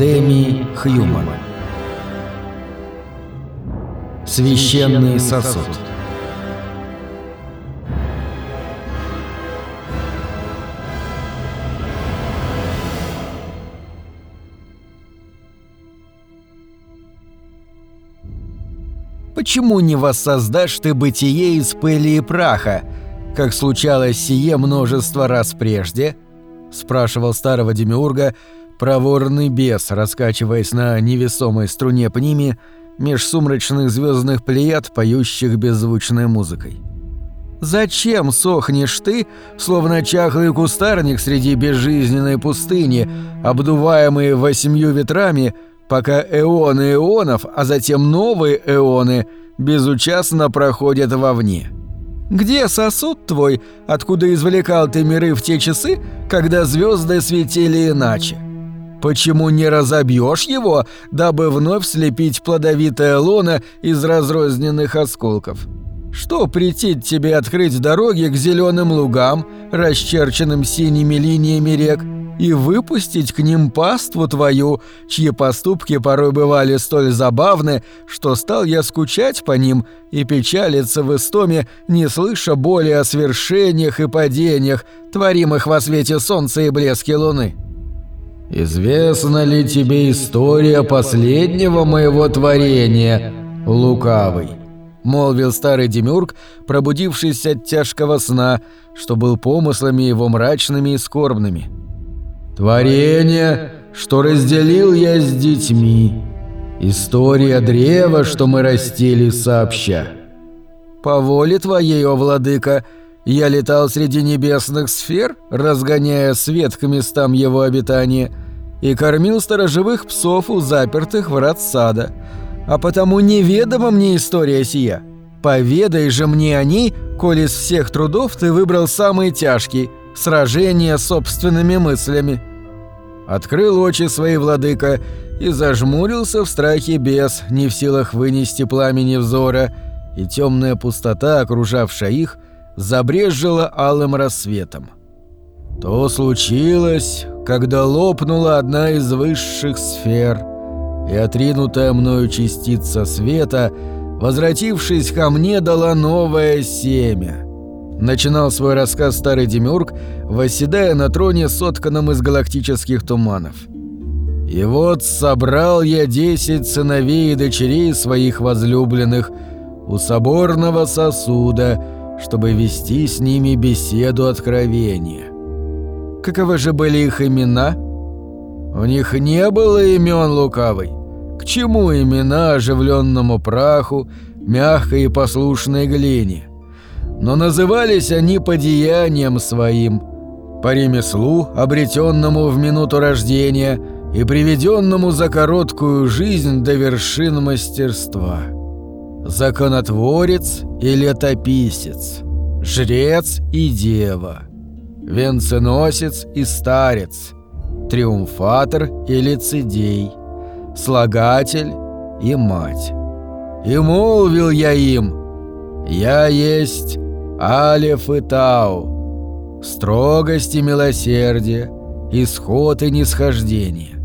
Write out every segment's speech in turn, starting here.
Деми Хьюман Священный сосуд Почему не воссоздашь ты бытие из пыли и праха, как случалось сие множество раз прежде?» — спрашивал старого демиурга проворный бес, раскачиваясь на невесомой струне пними меж сумрачных звездных плеяд, поющих беззвучной музыкой. «Зачем сохнешь ты, словно чахлый кустарник среди безжизненной пустыни, обдуваемый восемью ветрами, — пока эоны эонов, а затем новые эоны безучастно проходят вовне. Где сосуд твой, откуда извлекал ты миры в те часы, когда звезды светили иначе? Почему не разобьешь его, дабы вновь слепить плодовитое лоно из разрозненных осколков? Что претит тебе открыть дороги к зеленым лугам, расчерченным синими линиями рек, и выпустить к ним паству твою, чьи поступки порой бывали столь забавны, что стал я скучать по ним и печалиться в истоме, не слыша более о свершениях и падениях, творимых во свете солнца и блеске луны. «Известна ли тебе история последнего моего творения, лукавый?» — молвил старый Демюрк, пробудившись от тяжкого сна, что был помыслами его мрачными и скорбными. Творение, что разделил я с детьми. История древа, что мы растили сообща. По воле твоей, о владыка, я летал среди небесных сфер, разгоняя свет к местам его обитания, и кормил сторожевых псов у запертых врат сада. А потому неведома мне история сия. Поведай же мне о ней, коли из всех трудов ты выбрал самый тяжкий — сражение собственными мыслями открыл очи свои владыка и зажмурился в страхе бес, не в силах вынести пламени взора, и темная пустота, окружавшая их, забрезжила алым рассветом. То случилось, когда лопнула одна из высших сфер, и отринутая мною частица света, возвратившись ко мне, дала новое семя — начинал свой рассказ старый Демиург, восседая на троне, сотканном из галактических туманов. «И вот собрал я десять сыновей и дочерей своих возлюбленных у соборного сосуда, чтобы вести с ними беседу откровения. Каковы же были их имена? У них не было имен лукавой. К чему имена оживленному праху, мягкой и послушной глине? но назывались они по деяниям своим, по ремеслу, обретенному в минуту рождения и приведенному за короткую жизнь до вершин мастерства. Законотворец и летописец, жрец и дева, венценосец и старец, триумфатор и лицедей, слагатель и мать. И молвил я им, «Я есть Алеф и Тау, строгость и милосердие, исход и нисхождение.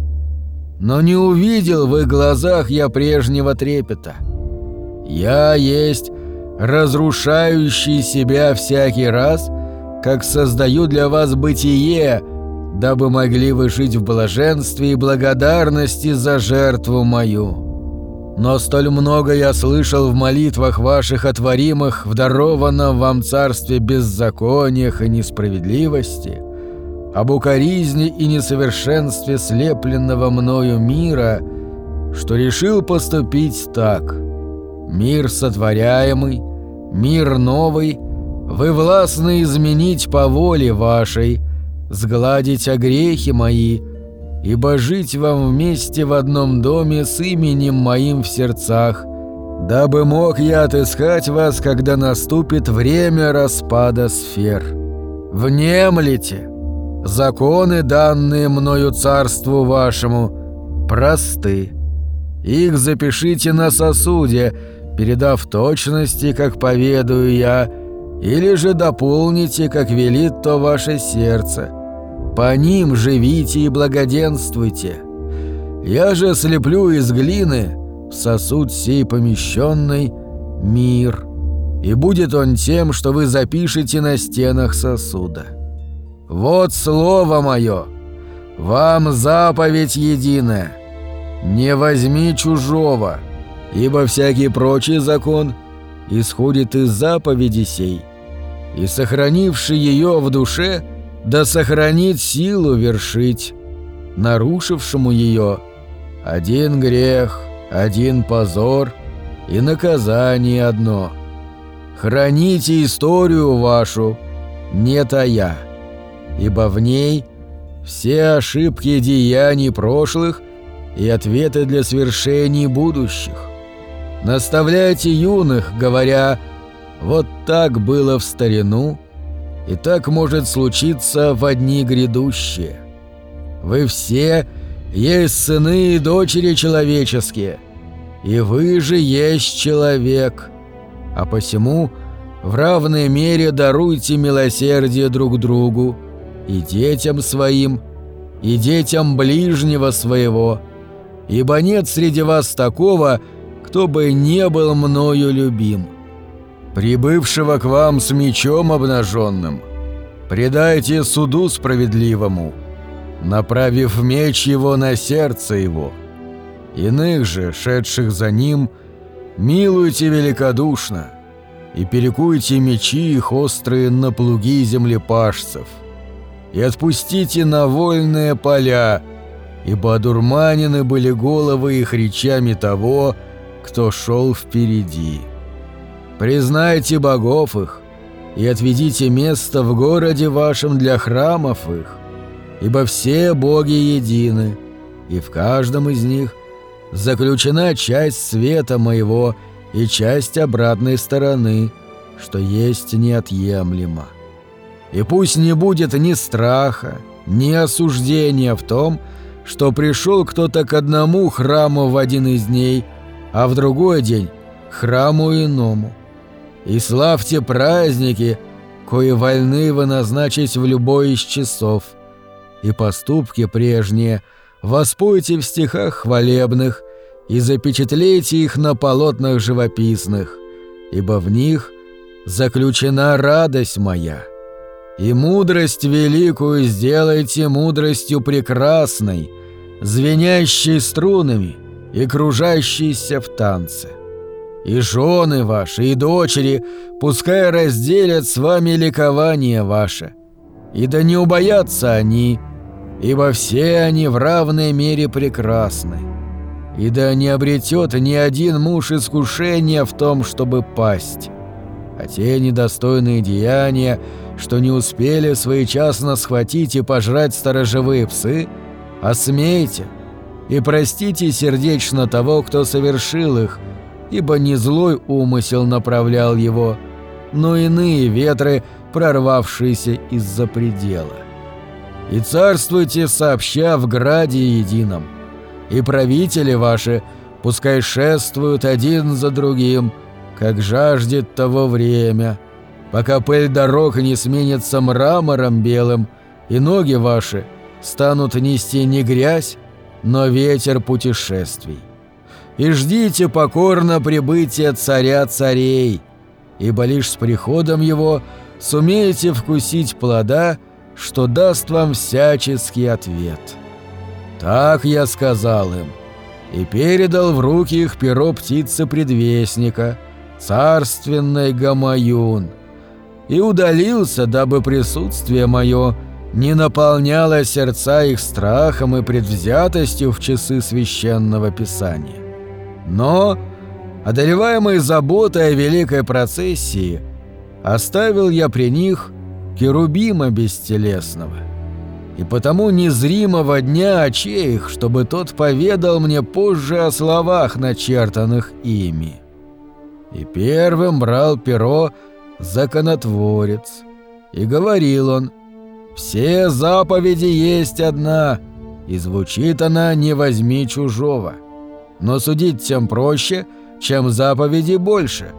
Но не увидел в их глазах я прежнего трепета. Я есть разрушающий себя всякий раз, как создаю для вас бытие, дабы могли вы жить в блаженстве и благодарности за жертву мою. Но столь много я слышал в молитвах ваших отворимых в дарованном вам царстве беззакониях и несправедливости, об укоризне и несовершенстве слепленного мною мира, что решил поступить так. Мир сотворяемый, мир новый, вы властны изменить по воле вашей, сгладить огрехи мои — ибо жить вам вместе в одном доме с именем моим в сердцах, дабы мог я отыскать вас, когда наступит время распада сфер. Внемлите! Законы, данные мною царству вашему, просты. Их запишите на сосуде, передав точности, как поведаю я, или же дополните, как велит то ваше сердце» По ним живите и благоденствуйте. Я же слеплю из глины в сосуд сей помещенный мир, и будет он тем, что вы запишете на стенах сосуда. Вот слово мое, вам заповедь единая, не возьми чужого, ибо всякий прочий закон исходит из заповеди сей, и сохранивший ее в душе, да сохранит силу вершить, нарушившему ее один грех, один позор и наказание одно. Храните историю вашу, не тая, ибо в ней все ошибки деяний прошлых и ответы для свершений будущих. Наставляйте юных, говоря «вот так было в старину», и так может случиться в одни грядущие. Вы все есть сыны и дочери человеческие, и вы же есть человек, а посему в равной мере даруйте милосердие друг другу, и детям своим, и детям ближнего своего, ибо нет среди вас такого, кто бы не был мною любим. Прибывшего к вам с мечом обнаженным, предайте суду справедливому, направив меч его на сердце его. Иных же, шедших за ним, милуйте великодушно и перекуйте мечи их острые на плуги землепашцев – и отпустите на вольные поля, ибо одурманены были головы их речами того, кто шел впереди. Признайте богов их и отведите место в городе вашем для храмов их, ибо все боги едины, и в каждом из них заключена часть света моего и часть обратной стороны, что есть неотъемлемо. И пусть не будет ни страха, ни осуждения в том, что пришел кто-то к одному храму в один из дней, а в другой день – храму иному. И славьте праздники, кои вольны вы назначить в любой из часов, и поступки прежние воспойте в стихах хвалебных и запечатлейте их на полотнах живописных, ибо в них заключена радость моя». И мудрость великую сделайте мудростью прекрасной, звенящей струнами и кружащейся в танце. И жены ваши, и дочери, пускай разделят с вами ликование ваше. И да не убоятся они, ибо все они в равной мере прекрасны. И да не обретет ни один муж искушения в том, чтобы пасть. А те недостойные деяния — что не успели своечасно схватить и пожрать сторожевые псы, осмейте и простите сердечно того, кто совершил их, ибо не злой умысел направлял его, но иные ветры, прорвавшиеся из-за предела. И царствуйте сообща в граде едином, и правители ваши пускай шествуют один за другим, как жаждет того время, пока пыль дорог не сменится мрамором белым, и ноги ваши станут нести не грязь, но ветер путешествий. И ждите покорно прибытия царя царей, ибо лишь с приходом его сумеете вкусить плода, что даст вам всяческий ответ. Так я сказал им, и передал в руки их перо птицы-предвестника, царственной Гамаюн, и удалился, дабы присутствие мое не наполняло сердца их страхом и предвзятостью в часы священного писания. Но, одолеваемый заботой о великой процессии, оставил я при них керубима бестелесного, и потому незримого дня очей их, чтобы тот поведал мне позже о словах, начертанных ими. И первым брал перо законотворец. И говорил он, «Все заповеди есть одна, и звучит она «не возьми чужого». Но судить тем проще, чем заповеди больше,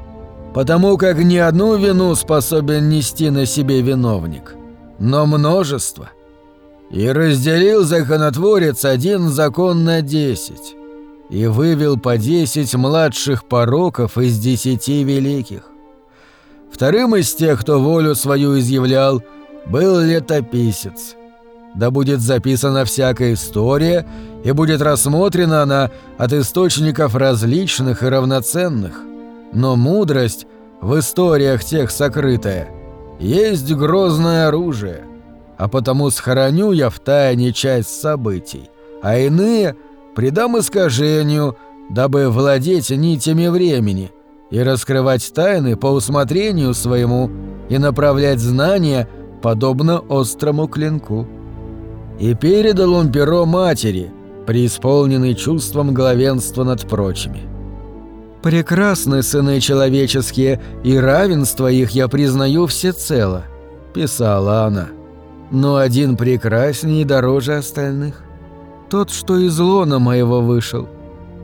потому как ни одну вину способен нести на себе виновник, но множество. И разделил законотворец один закон на десять, и вывел по десять младших пороков из десяти великих. Вторым из тех, кто волю свою изъявлял, был летописец. Да будет записана всякая история, и будет рассмотрена она от источников различных и равноценных. Но мудрость в историях тех сокрытая есть грозное оружие — а потому схороню я в тайне часть событий, а иные придам искажению, дабы владеть нитями времени и раскрывать тайны по усмотрению своему и направлять знания, подобно острому клинку. И передал он перо матери, преисполненный чувством главенства над прочими. «Прекрасны сыны человеческие, и равенство их я признаю всецело», — писала она но один прекраснее и дороже остальных. Тот, что из лона моего вышел.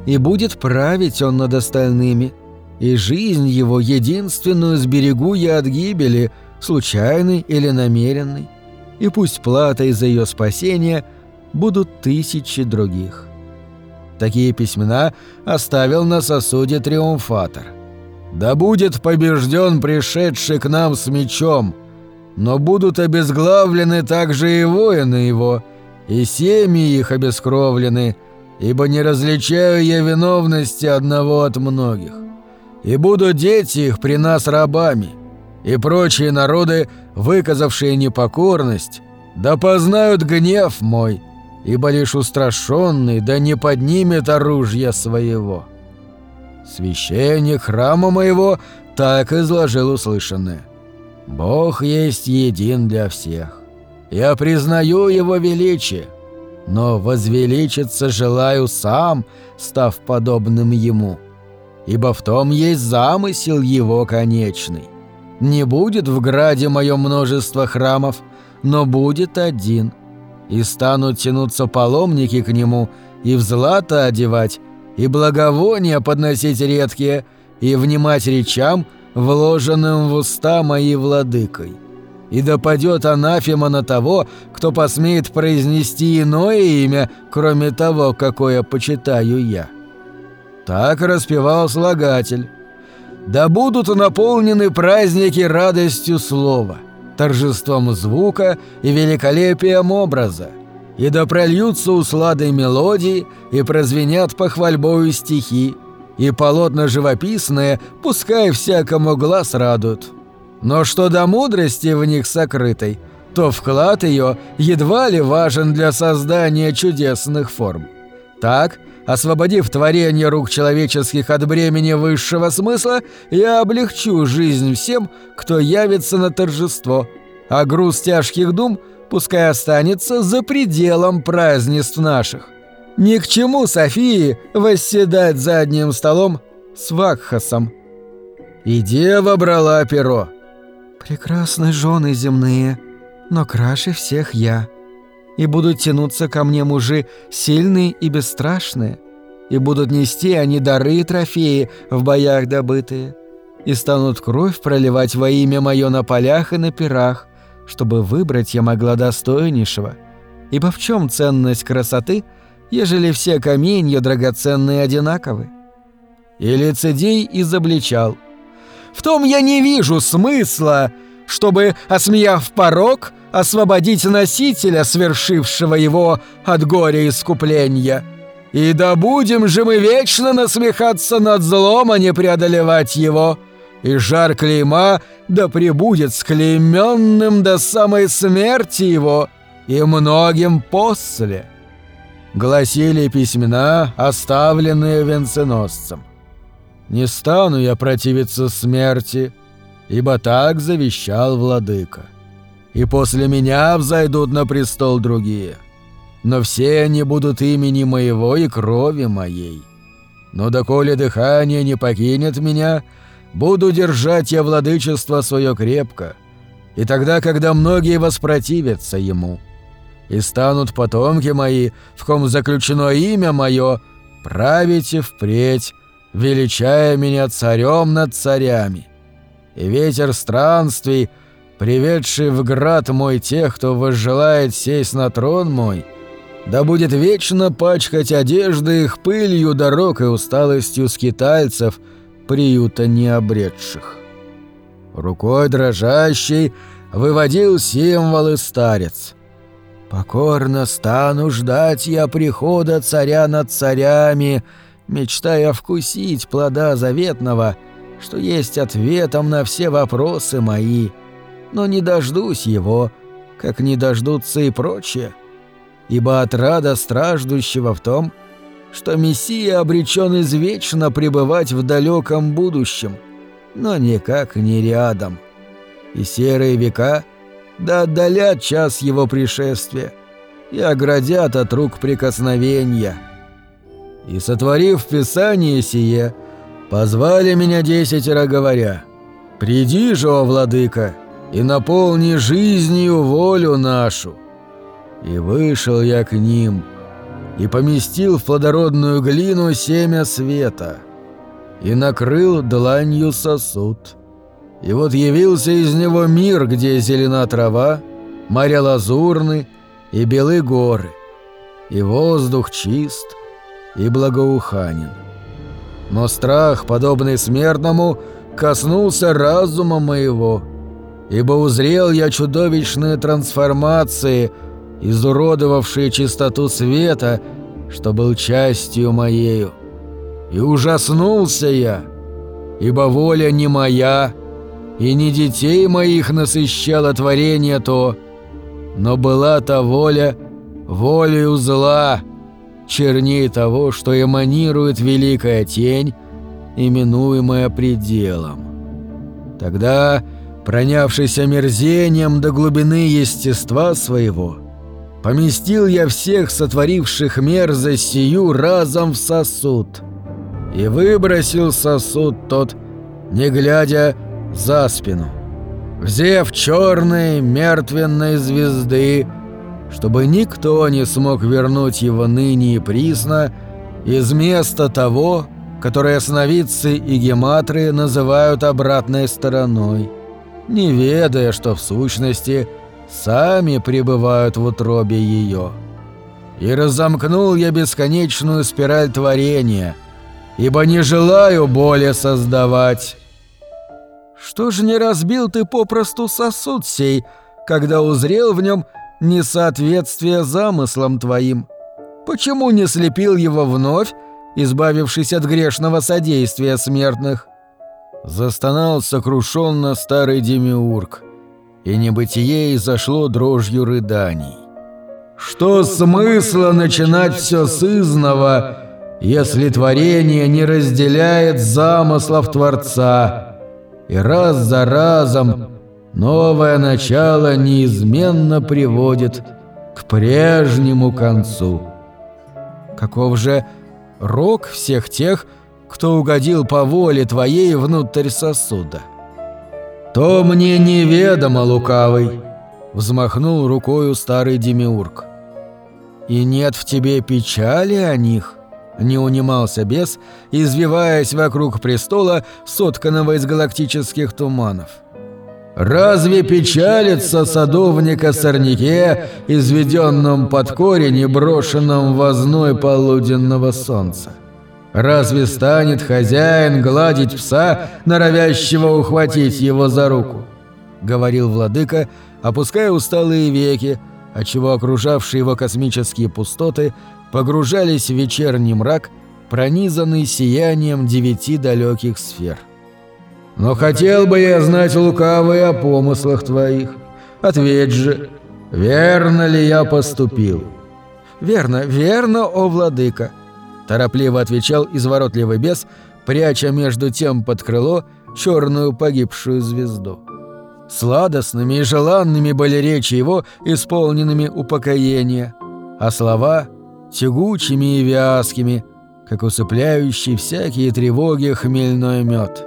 И будет править он над остальными, и жизнь его единственную сберегу я от гибели, случайной или намеренной, и пусть платой за ее спасение будут тысячи других. Такие письмена оставил на сосуде триумфатор. «Да будет побежден пришедший к нам с мечом», но будут обезглавлены также и воины его, и семьи их обескровлены, ибо не различаю я виновности одного от многих. И будут дети их при нас рабами, и прочие народы, выказавшие непокорность, да познают гнев мой, ибо лишь устрашенный да не поднимет оружия своего». Священник храма моего так изложил услышанное. Бог есть един для всех. Я признаю Его величие, но возвеличиться желаю сам, став подобным Ему. Ибо в том есть замысел Его конечный. Не будет в граде мое множество храмов, но будет один. И станут тянуться паломники к Нему, и в злато одевать, и благовония подносить редкие, и внимать речам – вложенным в уста моей владыкой. И да падет анафема на того, кто посмеет произнести иное имя, кроме того, какое почитаю я. Так распевал слагатель. Да будут наполнены праздники радостью слова, торжеством звука и великолепием образа, и да прольются услады мелодии и прозвенят похвальбою стихи, и полотна живописные, пускай всякому глаз радуют. Но что до мудрости в них сокрытой, то вклад ее едва ли важен для создания чудесных форм. Так, освободив творение рук человеческих от бремени высшего смысла, я облегчу жизнь всем, кто явится на торжество, а груз тяжких дум пускай останется за пределом празднеств наших. Ни к чему Софии восседать за одним столом с Вакхасом. И дева брала перо. «Прекрасны жены земные, но краше всех я. И будут тянуться ко мне мужи сильные и бесстрашные, и будут нести они дары и трофеи в боях добытые, и станут кровь проливать во имя мое на полях и на пирах, чтобы выбрать я могла достойнейшего. Ибо в чем ценность красоты — ежели все каменья драгоценные одинаковы. И лицедей изобличал. «В том я не вижу смысла, чтобы, осмеяв порог, освободить носителя, свершившего его от горя искупления. И да будем же мы вечно насмехаться над злом, а не преодолевать его. И жар клейма да пребудет с клейменным до самой смерти его и многим после» гласили письмена, оставленные венценосцем. «Не стану я противиться смерти, ибо так завещал владыка. И после меня взойдут на престол другие, но все они будут имени моего и крови моей. Но доколе дыхание не покинет меня, буду держать я владычество свое крепко, и тогда, когда многие воспротивятся ему» и станут потомки мои, в ком заключено имя мое, правите впредь, величая меня царем над царями. И ветер странствий приведший в град мой тех, кто возжелает сесть на трон мой, да будет вечно пачкать одежды их пылью дорог и усталостью скитальцев, приюта необретших. Рукой дрожащей выводил символы старец. «Покорно стану ждать я прихода царя над царями», мечтая вкусить плода заветного, что есть ответом на все вопросы мои, но не дождусь его, как не дождутся и прочие, ибо отрада страждущего в том, что Мессия обречен извечно пребывать в далеком будущем, но никак не рядом. И серые века да отдалят час его пришествия и оградят от рук прикосновения» и, сотворив Писание сие, позвали меня десятеро, говоря, «Приди же, о владыка, и наполни жизнью волю нашу». И вышел я к ним, и поместил в плодородную глину семя света, и накрыл дланью сосуд. И вот явился из него мир, где зелена трава, моря лазурны и белые горы, и воздух чист — и благоуханен. Но страх, подобный смертному, коснулся разума моего, ибо узрел я чудовищные трансформации, изуродовавшие чистоту света, что был частью моею. И ужаснулся я, ибо воля не моя, и не детей моих насыщало творение то, но была та воля волею зла, черней того, что эманирует великая тень, именуемая пределом. Тогда, пронявшись омерзением до глубины естества своего, поместил я всех сотворивших мерзость сию разом в сосуд и выбросил сосуд тот, не глядя за спину. Взев черной мертвенной звезды, чтобы никто не смог вернуть его ныне и присно из места того, которое сновидцы и гематры называют обратной стороной, не ведая, что в сущности сами пребывают в утробе ее. И разомкнул я бесконечную спираль творения, ибо не желаю более создавать. Что же не разбил ты попросту сосуд сей, когда узрел в нем несоответствие замыслам твоим? Почему не слепил его вновь, избавившись от грешного содействия смертных?» Застонал сокрушенно старый демиург, и небытие изошло дрожью рыданий. «Что смысла начинать все с изного, если творение не разделяет замыслов Творца, и раз за разом новое начало неизменно приводит к прежнему концу. Каков же рок всех тех, кто угодил по воле твоей внутрь сосуда? То мне неведомо, лукавый, взмахнул рукою старый демиург. И нет в тебе печали о них? Не унимался бес, извиваясь вокруг престола, сотканного из галактических туманов. Разве печалится садовник о сорняке, изведенном под корень и брошенном в озной полуденного солнца? Разве станет хозяин гладить пса, норовящего ухватить его за руку? Говорил владыка, опуская усталые веки, отчего окружавшие его космические пустоты погружались в вечерний мрак, пронизанный сиянием девяти далеких сфер. — но хотел бы я знать лукавые о помыслах твоих. Ответь же, верно ли я поступил?» «Верно, верно, о владыка», — торопливо отвечал изворотливый бес, пряча между тем под крыло черную погибшую звезду. Сладостными и желанными были речи его, исполненными упокоения, а слова — тягучими и вязкими, как усыпляющий всякие тревоги хмельной мед.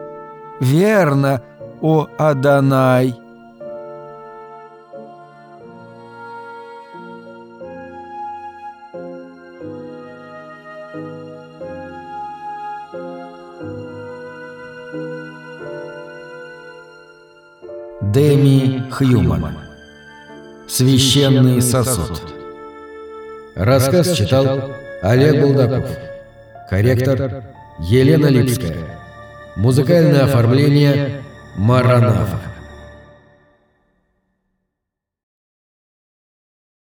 Верно, о Адонай!» Деми Хьюман. Священный сосуд. Рассказ читал Олег Булдаков. Корректор Елена Липская. Музыкальное оформление Маранафа.